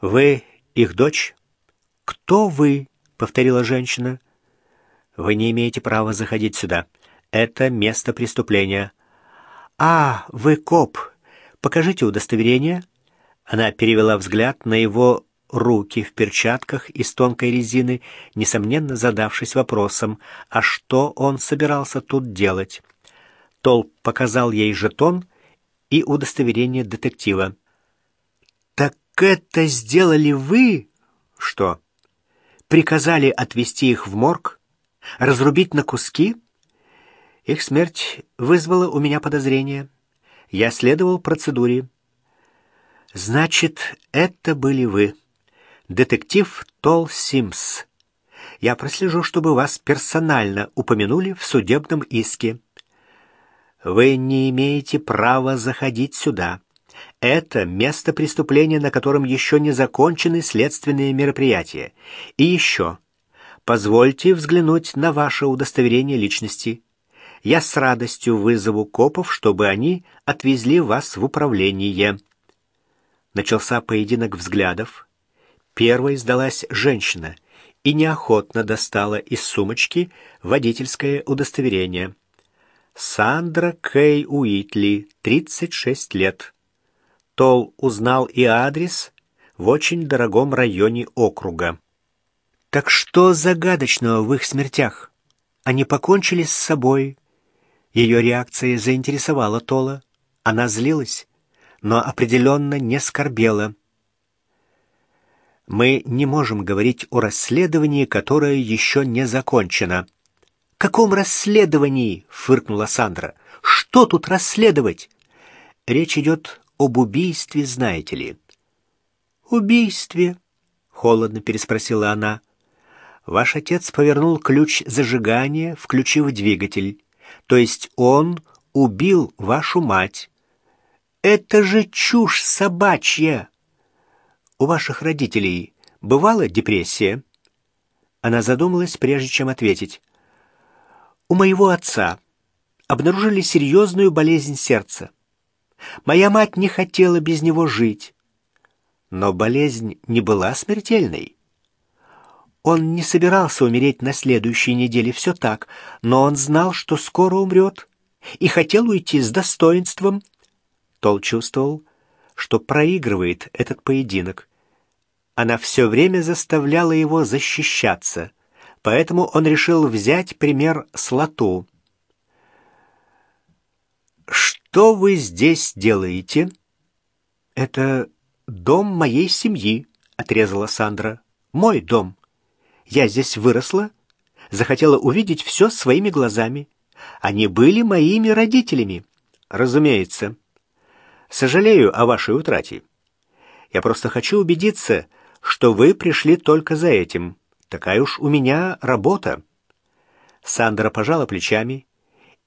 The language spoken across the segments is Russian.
Вы их дочь? Кто вы? повторила женщина. Вы не имеете права заходить сюда. Это место преступления. А, вы коп. Покажите удостоверение. Она перевела взгляд на его руки в перчатках из тонкой резины, несомненно задавшись вопросом, а что он собирался тут делать. Тол показал ей жетон и удостоверение детектива. «Так это сделали вы?» «Что?» «Приказали отвезти их в морг? Разрубить на куски?» Их смерть вызвала у меня подозрение. Я следовал процедуре. «Значит, это были вы, детектив Тол Симс. Я прослежу, чтобы вас персонально упомянули в судебном иске. Вы не имеете права заходить сюда. Это место преступления, на котором еще не закончены следственные мероприятия. И еще. Позвольте взглянуть на ваше удостоверение личности. Я с радостью вызову копов, чтобы они отвезли вас в управление. Начался поединок взглядов. Первой сдалась женщина и неохотно достала из сумочки водительское удостоверение. Сандра Кей Уитли, 36 лет. Тол узнал и адрес в очень дорогом районе округа. Так что загадочного в их смертях? Они покончили с собой. Ее реакция заинтересовала Тола. Она злилась, но определенно не скорбела. Мы не можем говорить о расследовании, которое еще не закончено. «Каком расследовании?» — фыркнула Сандра. «Что тут расследовать?» «Речь идет об убийстве, знаете ли». «Убийстве?» — холодно переспросила она. «Ваш отец повернул ключ зажигания, включив двигатель. То есть он убил вашу мать». «Это же чушь собачья!» «У ваших родителей бывала депрессия?» Она задумалась, прежде чем ответить. У моего отца обнаружили серьезную болезнь сердца. Моя мать не хотела без него жить. Но болезнь не была смертельной. Он не собирался умереть на следующей неделе, все так, но он знал, что скоро умрет, и хотел уйти с достоинством. Тол чувствовал, что проигрывает этот поединок. Она все время заставляла его защищаться — поэтому он решил взять пример с Лату. «Что вы здесь делаете?» «Это дом моей семьи», — отрезала Сандра. «Мой дом. Я здесь выросла, захотела увидеть все своими глазами. Они были моими родителями, разумеется. Сожалею о вашей утрате. Я просто хочу убедиться, что вы пришли только за этим». Такая уж у меня работа. Сандра пожала плечами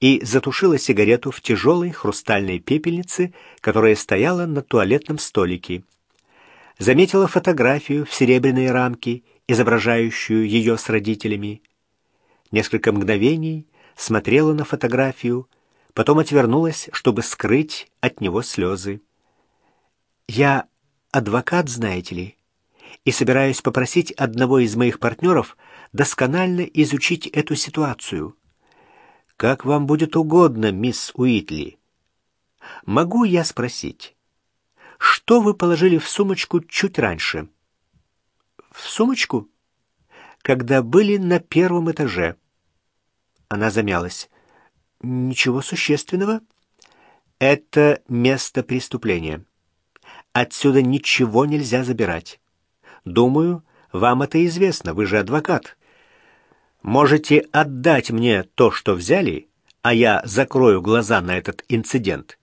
и затушила сигарету в тяжелой хрустальной пепельнице, которая стояла на туалетном столике. Заметила фотографию в серебряной рамке, изображающую ее с родителями. Несколько мгновений смотрела на фотографию, потом отвернулась, чтобы скрыть от него слезы. «Я адвокат, знаете ли?» и собираюсь попросить одного из моих партнеров досконально изучить эту ситуацию. Как вам будет угодно, мисс Уитли. Могу я спросить, что вы положили в сумочку чуть раньше? В сумочку? Когда были на первом этаже. Она замялась. Ничего существенного. Это место преступления. Отсюда ничего нельзя забирать. Думаю, вам это известно, вы же адвокат. Можете отдать мне то, что взяли, а я закрою глаза на этот инцидент.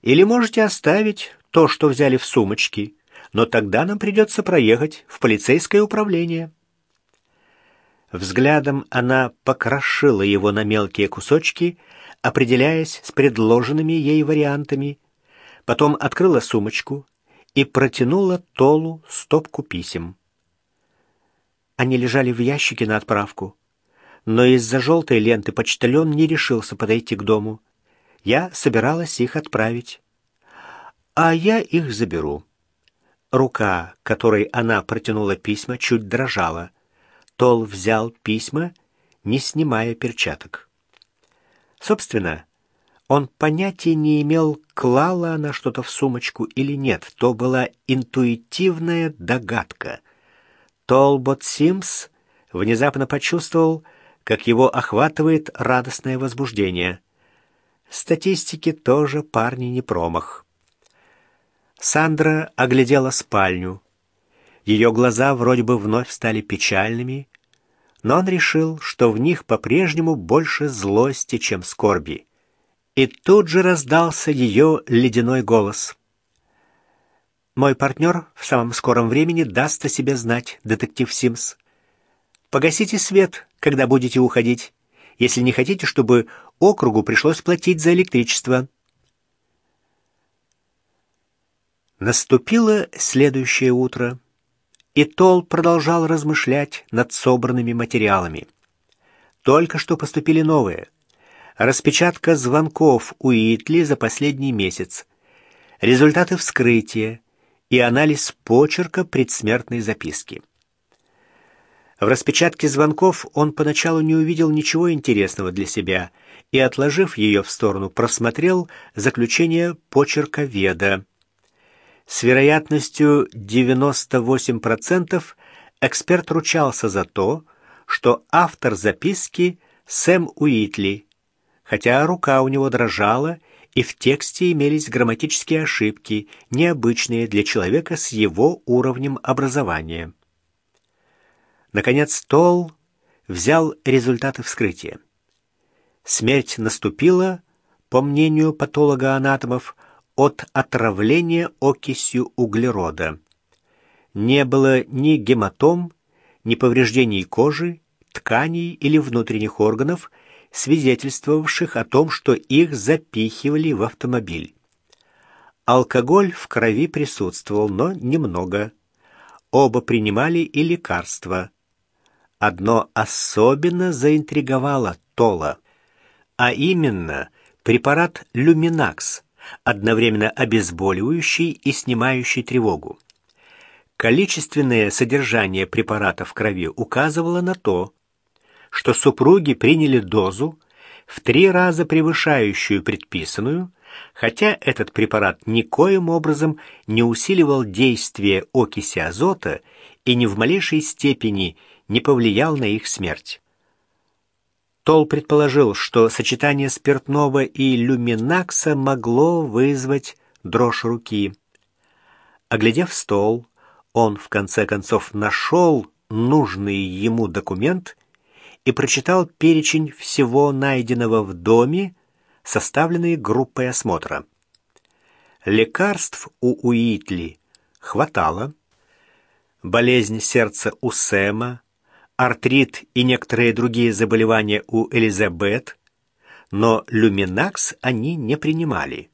Или можете оставить то, что взяли в сумочке, но тогда нам придется проехать в полицейское управление. Взглядом она покрошила его на мелкие кусочки, определяясь с предложенными ей вариантами, потом открыла сумочку, и протянула Толу стопку писем. Они лежали в ящике на отправку, но из-за желтой ленты почтальон не решился подойти к дому. Я собиралась их отправить. А я их заберу. Рука, которой она протянула письма, чуть дрожала. Тол взял письма, не снимая перчаток. Собственно, он понятия не имел, клала она что-то в сумочку или нет. То была интуитивная догадка. Толбот Симс внезапно почувствовал, как его охватывает радостное возбуждение. Статистики тоже парни не промах. Сандра оглядела спальню. Ее глаза вроде бы вновь стали печальными, но он решил, что в них по-прежнему больше злости, чем скорби. И тут же раздался ее ледяной голос. «Мой партнер в самом скором времени даст о себе знать, детектив Симс. Погасите свет, когда будете уходить, если не хотите, чтобы округу пришлось платить за электричество». Наступило следующее утро, и Тол продолжал размышлять над собранными материалами. Только что поступили новые — распечатка звонков у Итли за последний месяц, результаты вскрытия и анализ почерка предсмертной записки. В распечатке звонков он поначалу не увидел ничего интересного для себя и, отложив ее в сторону, просмотрел заключение почерка Веда. С вероятностью 98% эксперт ручался за то, что автор записки Сэм Уитли, хотя рука у него дрожала, и в тексте имелись грамматические ошибки, необычные для человека с его уровнем образования. Наконец Толл взял результаты вскрытия. Смерть наступила, по мнению патолога-анатомов, от отравления окисью углерода. Не было ни гематом, ни повреждений кожи, тканей или внутренних органов – свидетельствовавших о том, что их запихивали в автомобиль. Алкоголь в крови присутствовал, но немного. Оба принимали и лекарства. Одно особенно заинтриговало Тола, а именно препарат люминакс, одновременно обезболивающий и снимающий тревогу. Количественное содержание препарата в крови указывало на то, что супруги приняли дозу, в три раза превышающую предписанную, хотя этот препарат никоим образом не усиливал действие окиси азота и ни в малейшей степени не повлиял на их смерть. Тол предположил, что сочетание спиртного и люминакса могло вызвать дрожь руки. Оглядев стол, он в конце концов нашел нужный ему документ и прочитал перечень всего найденного в доме, составленный группой осмотра. Лекарств у Уитли хватало. Болезнь сердца у Сэма, артрит и некоторые другие заболевания у Элизабет, но люминакс они не принимали.